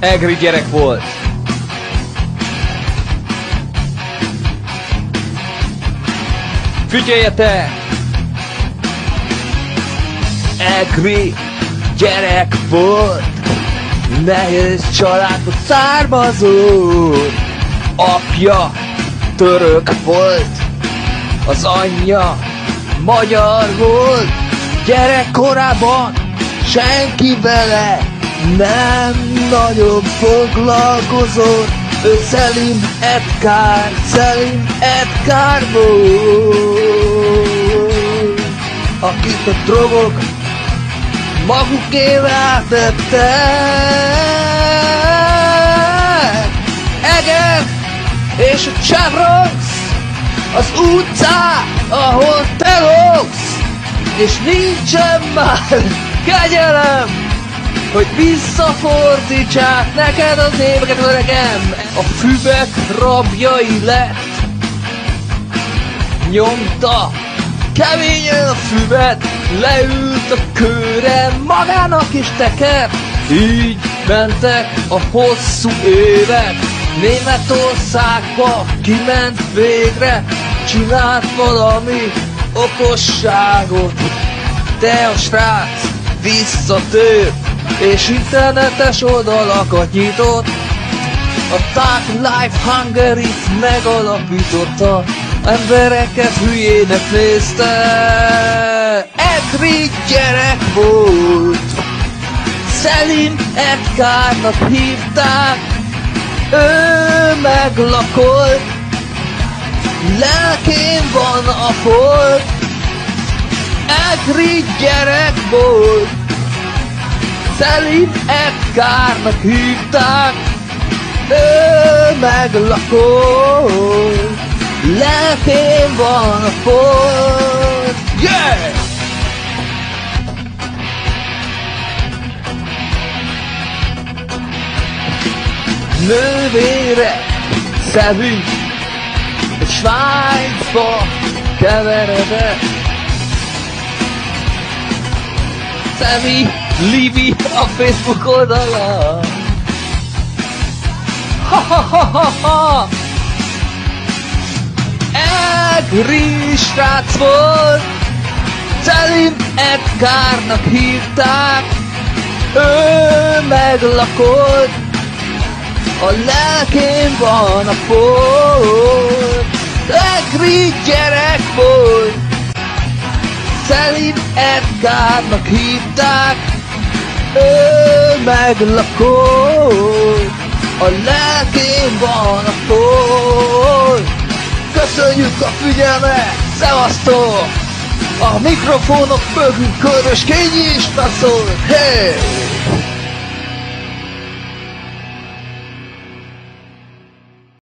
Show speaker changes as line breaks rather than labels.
Egri gyerek volt. Figyeljetek! Egri gyerek volt, nehéz családba származó. Apja török volt, az anyja magyar volt, gyerekkorában senki vele nem nagyon foglalkozott. Ő Szelim Edgar, Szelim Edgar volt, akit a drogok magukévá tettek. Eger és a Chevrox az utcá, ahol te loksz, és nincsen már kegyelem, hogy visszafordítsák neked az éveket, öregem. A füvek rabjai lett, nyomta keményen a füvet, leült a kőre, magának is teker. Így mentek a hosszú évek, Németországba kiment végre, csinált valami okosságot. De a srác visszatért, és internetes oldalakat nyitott. A Tag Life hungary megalapította, embereket hülyének nézte. Egri gyerek volt, Szelim Edgárnak hívták, ő meglakolt, lelkén van a folt, Egri gyerek volt, Szelim Edgárnak hívták, ő meglakott, lelkén van a folt. Yeah! Nővére szevünk, egy Svájcba keveredett. Szemi Livi a Facebook oldala. Ha ha ha ha ha! Egri srác volt, Szelim Edgárnak hívták, ő meglakolt, a lelkén van a folt, Egri gyerek volt, Szelim Edgárnak hívták, ő meglakolt, a lelkén van a folt. Köszönjük a figyelmet, szevasztok! A mikrofonok mögül körös kényi is hey!